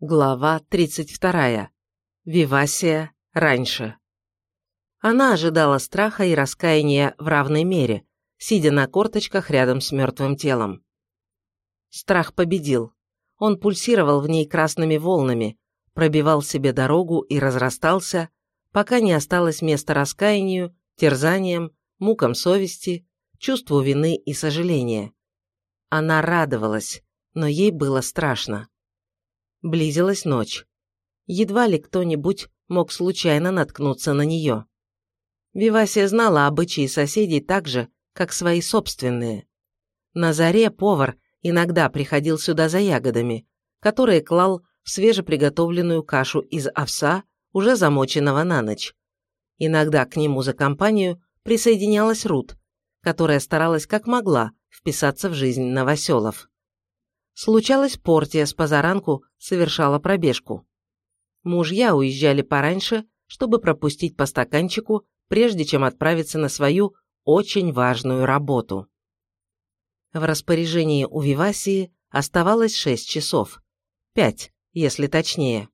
Глава 32. Вивасия раньше. Она ожидала страха и раскаяния в равной мере, сидя на корточках рядом с мертвым телом. Страх победил. Он пульсировал в ней красными волнами, пробивал себе дорогу и разрастался, пока не осталось места раскаянию, терзаниям, мукам совести, чувству вины и сожаления. Она радовалась, но ей было страшно. Близилась ночь. Едва ли кто-нибудь мог случайно наткнуться на нее. Вивасия знала обычаи соседей так же, как свои собственные. На заре повар иногда приходил сюда за ягодами, которые клал в свежеприготовленную кашу из овса, уже замоченного на ночь. Иногда к нему за компанию присоединялась Рут, которая старалась как могла вписаться в жизнь новоселов. Случалось, Портия с позаранку совершала пробежку. Мужья уезжали пораньше, чтобы пропустить по стаканчику, прежде чем отправиться на свою очень важную работу. В распоряжении у Вивасии оставалось шесть часов. Пять, если точнее.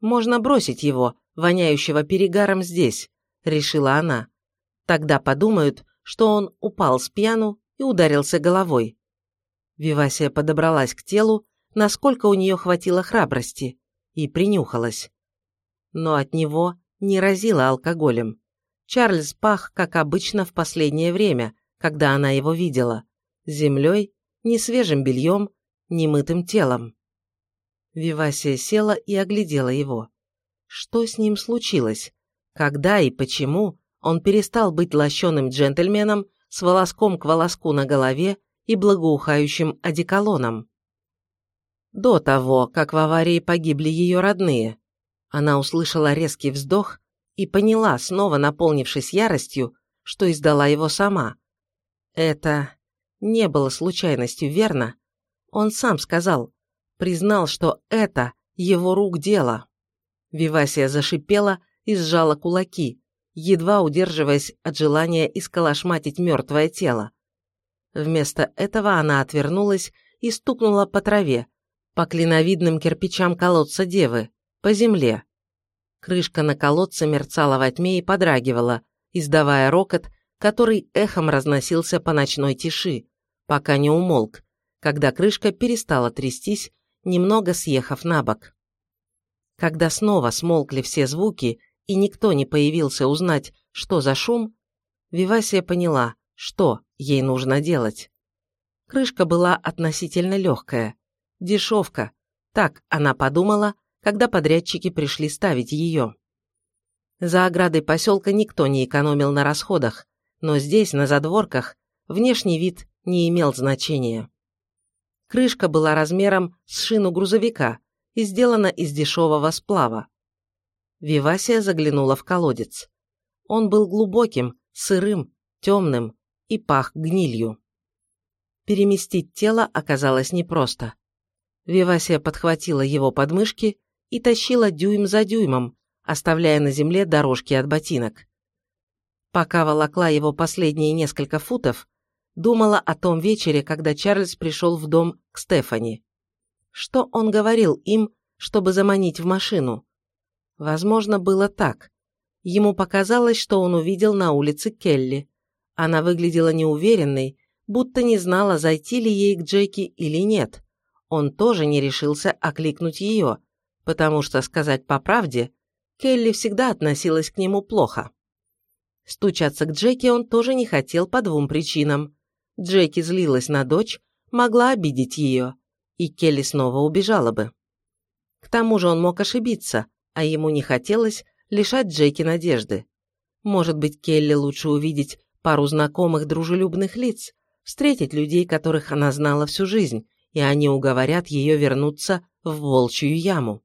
«Можно бросить его, воняющего перегаром здесь», — решила она. «Тогда подумают, что он упал с пьяну и ударился головой. Вивасия подобралась к телу, насколько у нее хватило храбрости, и принюхалась. Но от него не разило алкоголем. Чарльз пах, как обычно, в последнее время, когда она его видела, землей, не свежим бельем, не мытым телом. Вивасия села и оглядела его. Что с ним случилось? Когда и почему он перестал быть лощеным джентльменом с волоском к волоску на голове и благоухающим одеколоном. До того, как в аварии погибли ее родные, она услышала резкий вздох и поняла, снова наполнившись яростью, что издала его сама. Это не было случайностью, верно? Он сам сказал, признал, что это его рук дело. Вивасия зашипела и сжала кулаки, едва удерживаясь от желания исколошматить мертвое тело. Вместо этого она отвернулась и стукнула по траве, по клиновидным кирпичам колодца девы, по земле. Крышка на колодце мерцала во тьме и подрагивала, издавая рокот, который эхом разносился по ночной тиши, пока не умолк, когда крышка перестала трястись, немного съехав на бок. Когда снова смолкли все звуки и никто не появился узнать, что за шум, Вивасия поняла, что ей нужно делать. Крышка была относительно легкая. Дешевка. Так она подумала, когда подрядчики пришли ставить ее. За оградой поселка никто не экономил на расходах, но здесь, на задворках, внешний вид не имел значения. Крышка была размером с шину грузовика и сделана из дешевого сплава. Вивасия заглянула в колодец. Он был глубоким, сырым, темным, и пах гнилью. Переместить тело оказалось непросто. Вивасия подхватила его подмышки и тащила дюйм за дюймом, оставляя на земле дорожки от ботинок. Пока волокла его последние несколько футов, думала о том вечере, когда Чарльз пришел в дом к Стефани. Что он говорил им, чтобы заманить в машину? Возможно, было так. Ему показалось, что он увидел на улице Келли. Она выглядела неуверенной, будто не знала, зайти ли ей к Джеки или нет. Он тоже не решился окликнуть ее, потому что, сказать по правде, Келли всегда относилась к нему плохо. Стучаться к Джеки он тоже не хотел по двум причинам. Джеки злилась на дочь, могла обидеть ее, и Келли снова убежала бы. К тому же он мог ошибиться, а ему не хотелось лишать Джеки надежды. Может быть, Келли лучше увидеть пару знакомых дружелюбных лиц, встретить людей, которых она знала всю жизнь, и они уговорят ее вернуться в волчью яму.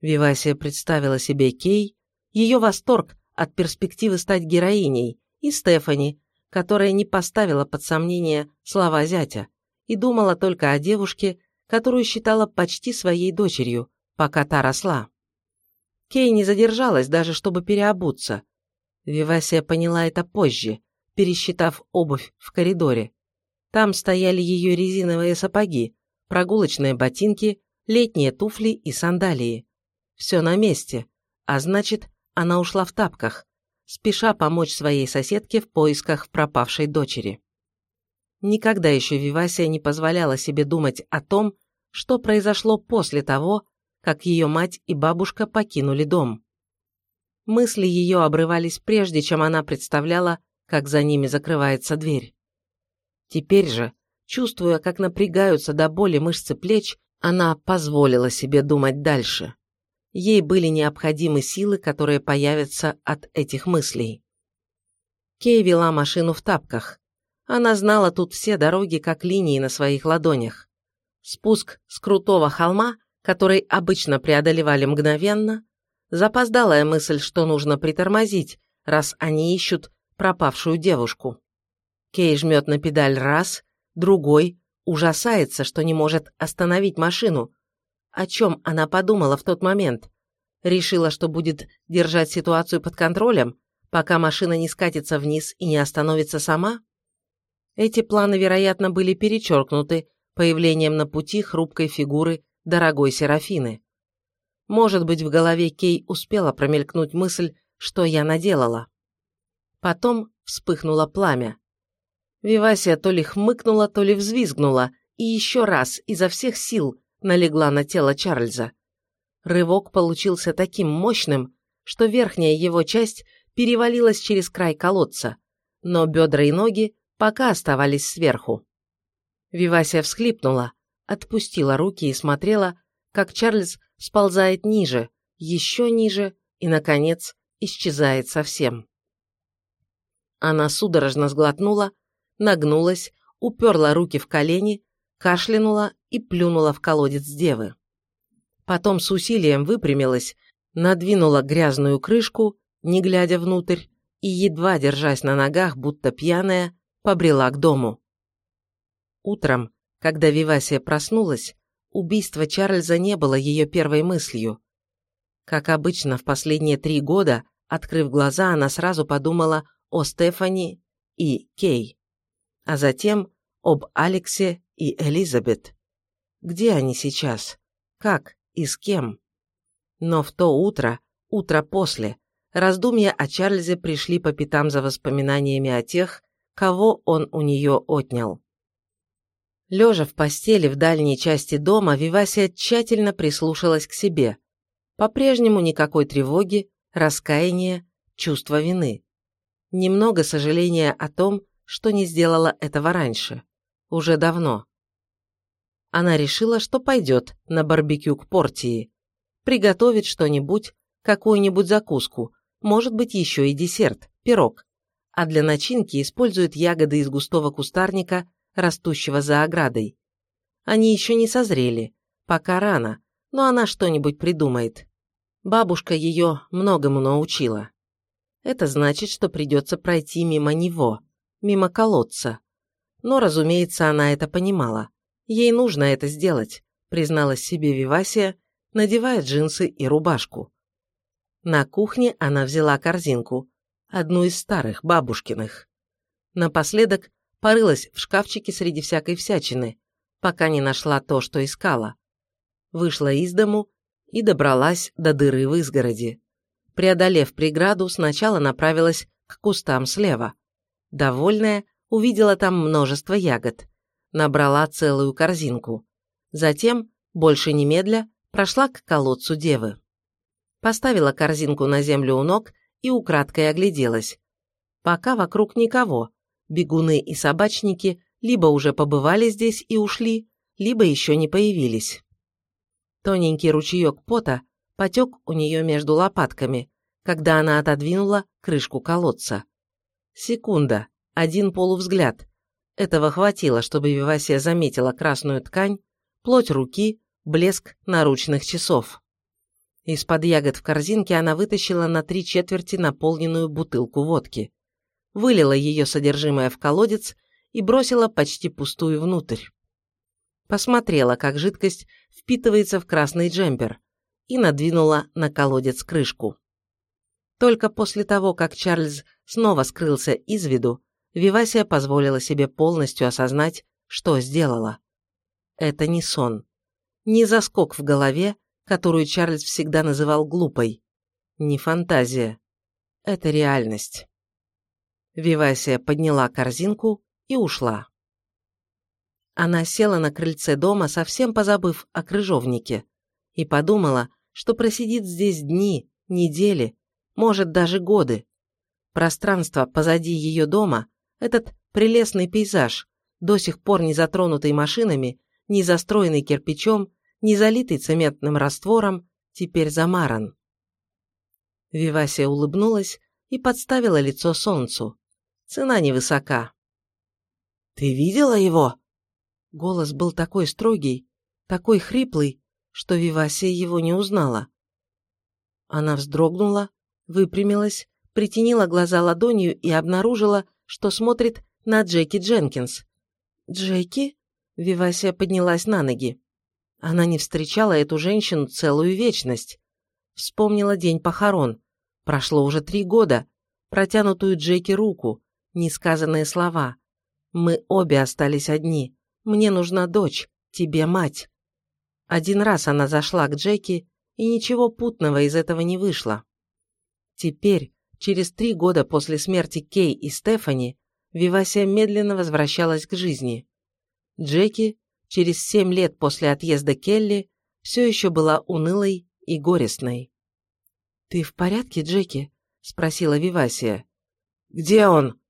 Вивасия представила себе Кей, ее восторг от перспективы стать героиней, и Стефани, которая не поставила под сомнение слова зятя, и думала только о девушке, которую считала почти своей дочерью, пока та росла. Кей не задержалась даже, чтобы переобуться, Вивасия поняла это позже, пересчитав обувь в коридоре. Там стояли ее резиновые сапоги, прогулочные ботинки, летние туфли и сандалии. Все на месте, а значит, она ушла в тапках, спеша помочь своей соседке в поисках пропавшей дочери. Никогда еще Вивасия не позволяла себе думать о том, что произошло после того, как ее мать и бабушка покинули дом. Мысли ее обрывались прежде, чем она представляла, как за ними закрывается дверь. Теперь же, чувствуя, как напрягаются до боли мышцы плеч, она позволила себе думать дальше. Ей были необходимы силы, которые появятся от этих мыслей. Кей вела машину в тапках. Она знала тут все дороги, как линии на своих ладонях. Спуск с крутого холма, который обычно преодолевали мгновенно, запоздалая мысль, что нужно притормозить, раз они ищут пропавшую девушку. Кей жмет на педаль раз, другой, ужасается, что не может остановить машину. О чем она подумала в тот момент? Решила, что будет держать ситуацию под контролем, пока машина не скатится вниз и не остановится сама? Эти планы, вероятно, были перечеркнуты появлением на пути хрупкой фигуры дорогой Серафины. Может быть, в голове Кей успела промелькнуть мысль, что я наделала. Потом вспыхнуло пламя. Вивасия то ли хмыкнула, то ли взвизгнула, и еще раз изо всех сил налегла на тело Чарльза. Рывок получился таким мощным, что верхняя его часть перевалилась через край колодца, но бедра и ноги пока оставались сверху. Вивасия всхлипнула, отпустила руки и смотрела, как Чарльз сползает ниже, еще ниже и, наконец, исчезает совсем. Она судорожно сглотнула, нагнулась, уперла руки в колени, кашлянула и плюнула в колодец девы. Потом с усилием выпрямилась, надвинула грязную крышку, не глядя внутрь, и, едва держась на ногах, будто пьяная, побрела к дому. Утром, когда Вивасия проснулась, убийство Чарльза не было ее первой мыслью. Как обычно, в последние три года, открыв глаза, она сразу подумала о Стефани и Кей, а затем об Алексе и Элизабет. Где они сейчас? Как и с кем? Но в то утро, утро после, раздумья о Чарльзе пришли по пятам за воспоминаниями о тех, кого он у нее отнял. Лежа в постели в дальней части дома, Вивасия тщательно прислушалась к себе. По-прежнему никакой тревоги, раскаяния, чувства вины. Немного сожаления о том, что не сделала этого раньше. Уже давно. Она решила, что пойдет на барбекю к Портии. Приготовит что-нибудь, какую-нибудь закуску, может быть еще и десерт, пирог. А для начинки использует ягоды из густого кустарника растущего за оградой. Они еще не созрели, пока рано, но она что-нибудь придумает. Бабушка ее многому научила. Это значит, что придется пройти мимо него, мимо колодца. Но, разумеется, она это понимала. Ей нужно это сделать, призналась себе Вивасия, надевая джинсы и рубашку. На кухне она взяла корзинку, одну из старых, бабушкиных. Напоследок порылась в шкафчике среди всякой всячины, пока не нашла то, что искала. Вышла из дому и добралась до дыры в изгороди. Преодолев преграду, сначала направилась к кустам слева. Довольная, увидела там множество ягод. Набрала целую корзинку. Затем, больше немедля, прошла к колодцу девы. Поставила корзинку на землю у ног и украдкой огляделась. Пока вокруг никого, бегуны и собачники либо уже побывали здесь и ушли, либо еще не появились. Тоненький ручеек пота потек у нее между лопатками, когда она отодвинула крышку колодца. Секунда, один полувзгляд. Этого хватило, чтобы Вивасия заметила красную ткань, плоть руки, блеск наручных часов. Из-под ягод в корзинке она вытащила на три четверти наполненную бутылку водки вылила ее содержимое в колодец и бросила почти пустую внутрь. Посмотрела, как жидкость впитывается в красный джемпер, и надвинула на колодец крышку. Только после того, как Чарльз снова скрылся из виду, Вивасия позволила себе полностью осознать, что сделала. Это не сон. ни заскок в голове, которую Чарльз всегда называл глупой. Не фантазия. Это реальность. Вивасия подняла корзинку и ушла. Она села на крыльце дома, совсем позабыв о крыжовнике, и подумала, что просидит здесь дни, недели, может даже годы. Пространство позади ее дома, этот прелестный пейзаж, до сих пор не затронутый машинами, не застроенный кирпичом, не залитый цементным раствором, теперь замаран. Вивасия улыбнулась и подставила лицо солнцу. Цена невысока. «Ты видела его?» Голос был такой строгий, такой хриплый, что Вивасия его не узнала. Она вздрогнула, выпрямилась, притенила глаза ладонью и обнаружила, что смотрит на Джеки Дженкинс. «Джеки?» Вивасия поднялась на ноги. Она не встречала эту женщину целую вечность. Вспомнила день похорон. Прошло уже три года. Протянутую Джеки руку. Несказанные слова. «Мы обе остались одни. Мне нужна дочь. Тебе мать». Один раз она зашла к Джеки, и ничего путного из этого не вышло. Теперь, через три года после смерти Кей и Стефани, Вивасия медленно возвращалась к жизни. Джеки, через семь лет после отъезда Келли, все еще была унылой и горестной. «Ты в порядке, Джеки?» – спросила Вивасия. «Где он?»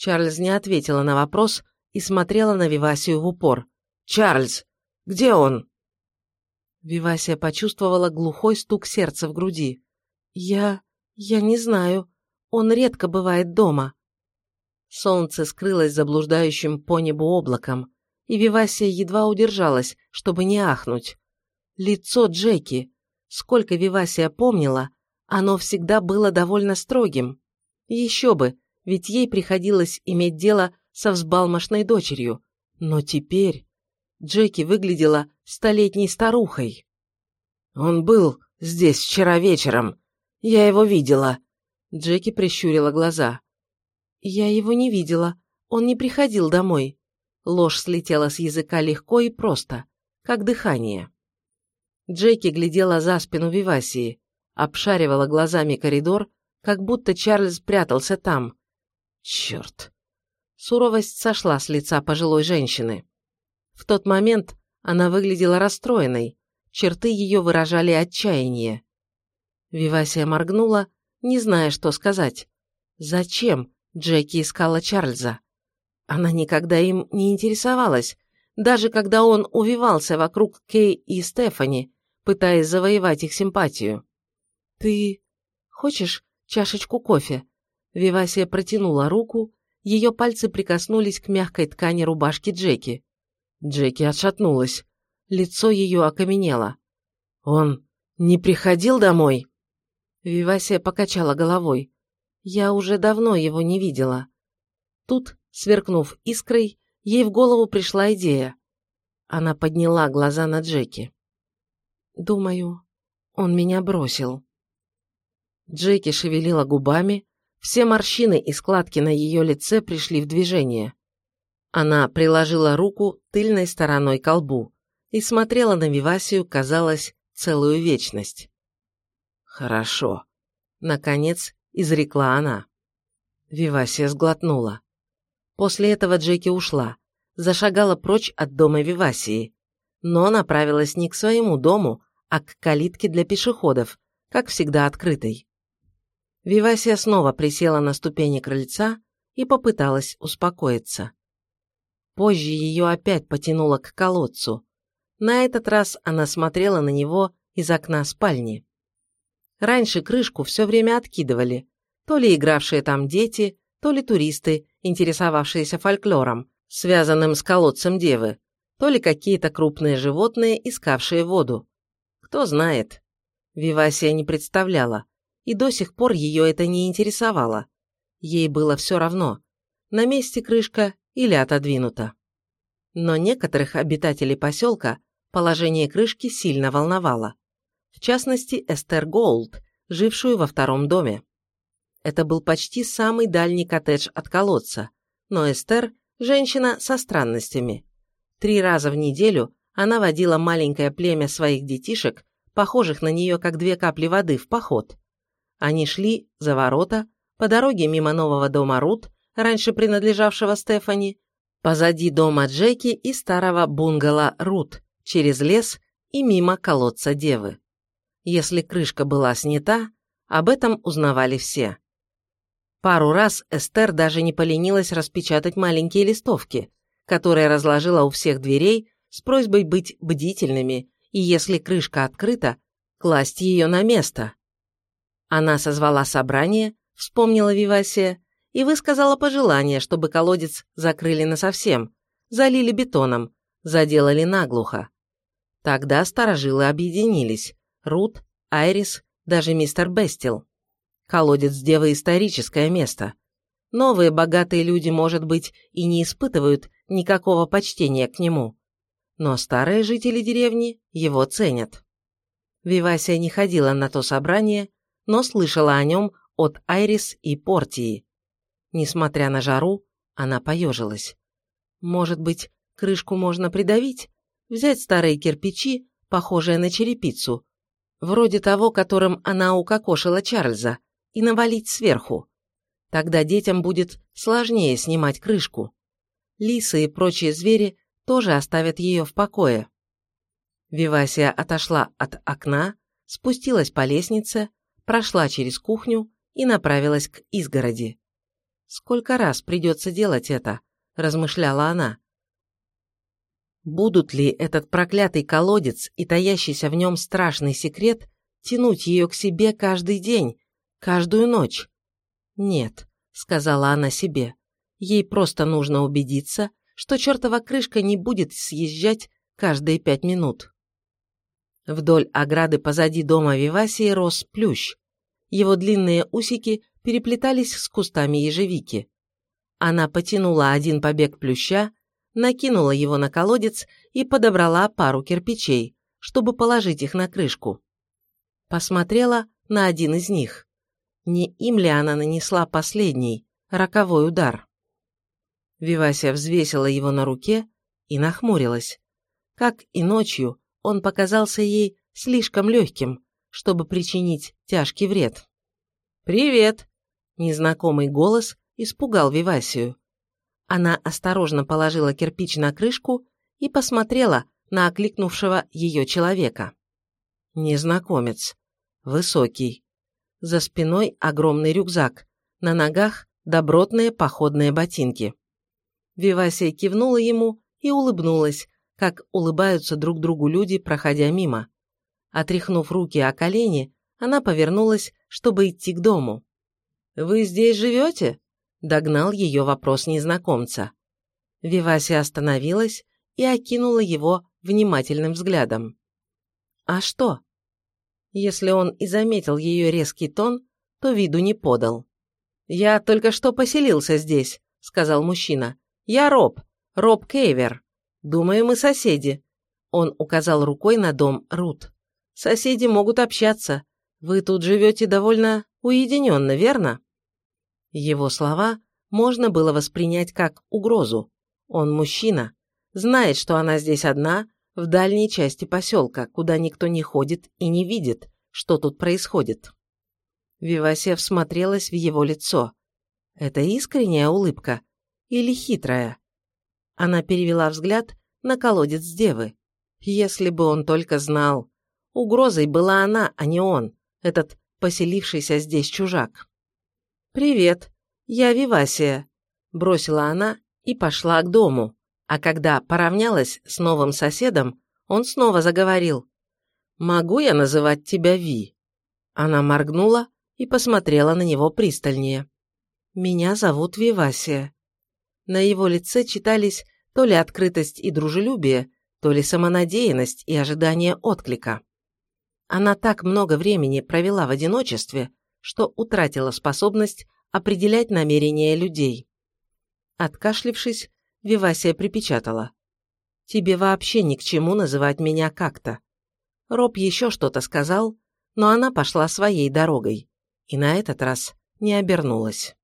Чарльз не ответила на вопрос и смотрела на Вивасию в упор. «Чарльз, где он?» Вивасия почувствовала глухой стук сердца в груди. «Я... я не знаю. Он редко бывает дома». Солнце скрылось заблуждающим по небу облаком, и Вивасия едва удержалась, чтобы не ахнуть. Лицо Джеки. Сколько Вивасия помнила, оно всегда было довольно строгим. Еще бы, ведь ей приходилось иметь дело со взбалмошной дочерью. Но теперь Джеки выглядела столетней старухой. «Он был здесь вчера вечером. Я его видела». Джеки прищурила глаза. «Я его не видела. Он не приходил домой». Ложь слетела с языка легко и просто, как дыхание. Джеки глядела за спину Вивасии обшаривала глазами коридор, как будто Чарльз прятался там. Черт! Суровость сошла с лица пожилой женщины. В тот момент она выглядела расстроенной, черты ее выражали отчаяние. Вивасия моргнула, не зная, что сказать. Зачем Джеки искала Чарльза? Она никогда им не интересовалась, даже когда он увивался вокруг Кей и Стефани, пытаясь завоевать их симпатию. «Ты хочешь чашечку кофе?» Вивасия протянула руку, ее пальцы прикоснулись к мягкой ткани рубашки Джеки. Джеки отшатнулась. Лицо ее окаменело. «Он не приходил домой?» Вивасия покачала головой. «Я уже давно его не видела». Тут, сверкнув искрой, ей в голову пришла идея. Она подняла глаза на Джеки. «Думаю, он меня бросил». Джеки шевелила губами, все морщины и складки на ее лице пришли в движение. Она приложила руку тыльной стороной к колбу и смотрела на Вивасию, казалось, целую вечность. «Хорошо», — наконец изрекла она. Вивасия сглотнула. После этого Джеки ушла, зашагала прочь от дома Вивасии, но направилась не к своему дому, а к калитке для пешеходов, как всегда открытой. Вивасия снова присела на ступени крыльца и попыталась успокоиться. Позже ее опять потянуло к колодцу. На этот раз она смотрела на него из окна спальни. Раньше крышку все время откидывали, то ли игравшие там дети, то ли туристы, интересовавшиеся фольклором, связанным с колодцем девы, то ли какие-то крупные животные, искавшие воду. Кто знает. Вивасия не представляла, и до сих пор ее это не интересовало. Ей было все равно, на месте крышка или отодвинута. Но некоторых обитателей поселка положение крышки сильно волновало. В частности, Эстер Голд, жившую во втором доме. Это был почти самый дальний коттедж от колодца, но Эстер – женщина со странностями. Три раза в неделю она водила маленькое племя своих детишек, похожих на нее как две капли воды, в поход. Они шли за ворота, по дороге мимо нового дома Рут, раньше принадлежавшего Стефани, позади дома Джеки и старого бунгало Рут, через лес и мимо колодца Девы. Если крышка была снята, об этом узнавали все. Пару раз Эстер даже не поленилась распечатать маленькие листовки, которые разложила у всех дверей с просьбой быть бдительными и, если крышка открыта, класть ее на место. Она созвала собрание, вспомнила Вивасия и высказала пожелание, чтобы колодец закрыли насовсем, залили бетоном, заделали наглухо. Тогда старожилы объединились – Рут, Айрис, даже мистер Бестил. Колодец Девы – историческое место. Новые богатые люди, может быть, и не испытывают никакого почтения к нему. Но старые жители деревни его ценят. Вивасия не ходила на то собрание, но слышала о нем от Айрис и Портии. Несмотря на жару, она поежилась. Может быть, крышку можно придавить? Взять старые кирпичи, похожие на черепицу, вроде того, которым она укокошила Чарльза, и навалить сверху. Тогда детям будет сложнее снимать крышку. Лисы и прочие звери тоже оставят ее в покое. Вивасия отошла от окна, спустилась по лестнице, прошла через кухню и направилась к изгороди. «Сколько раз придется делать это?» – размышляла она. Будут ли этот проклятый колодец и таящийся в нем страшный секрет тянуть ее к себе каждый день, каждую ночь? Нет, сказала она себе. Ей просто нужно убедиться, что чертова крышка не будет съезжать каждые пять минут. Вдоль ограды позади дома Вивасии рос плющ. Его длинные усики переплетались с кустами ежевики. Она потянула один побег плюща, накинула его на колодец и подобрала пару кирпичей, чтобы положить их на крышку. Посмотрела на один из них. Не им ли она нанесла последний, роковой удар? Вивасия взвесила его на руке и нахмурилась. Как и ночью, он показался ей слишком легким, чтобы причинить тяжкий вред. «Привет!» – незнакомый голос испугал Вивасию. Она осторожно положила кирпич на крышку и посмотрела на окликнувшего ее человека. Незнакомец. Высокий. За спиной огромный рюкзак. На ногах добротные походные ботинки. Вивасия кивнула ему и улыбнулась, как улыбаются друг другу люди, проходя мимо. Отряхнув руки о колени, она повернулась, чтобы идти к дому. «Вы здесь живете?» Догнал ее вопрос незнакомца. Вивасия остановилась и окинула его внимательным взглядом. «А что?» Если он и заметил ее резкий тон, то виду не подал. «Я только что поселился здесь», — сказал мужчина. «Я Роб, Роб Кейвер. Думаю, мы соседи». Он указал рукой на дом Рут. «Соседи могут общаться. Вы тут живете довольно уединенно, верно?» Его слова можно было воспринять как угрозу. Он мужчина, знает, что она здесь одна, в дальней части поселка, куда никто не ходит и не видит, что тут происходит. Вивасия всмотрелась в его лицо. Это искренняя улыбка или хитрая? Она перевела взгляд на колодец девы. Если бы он только знал. Угрозой была она, а не он, этот поселившийся здесь чужак. «Привет, я Вивасия», – бросила она и пошла к дому. А когда поравнялась с новым соседом, он снова заговорил. «Могу я называть тебя Ви?» Она моргнула и посмотрела на него пристальнее. «Меня зовут Вивасия». На его лице читались то ли открытость и дружелюбие, то ли самонадеянность и ожидание отклика. Она так много времени провела в одиночестве, что утратила способность определять намерения людей. Откашлившись, Вивасия припечатала. «Тебе вообще ни к чему называть меня как-то». Роб еще что-то сказал, но она пошла своей дорогой и на этот раз не обернулась.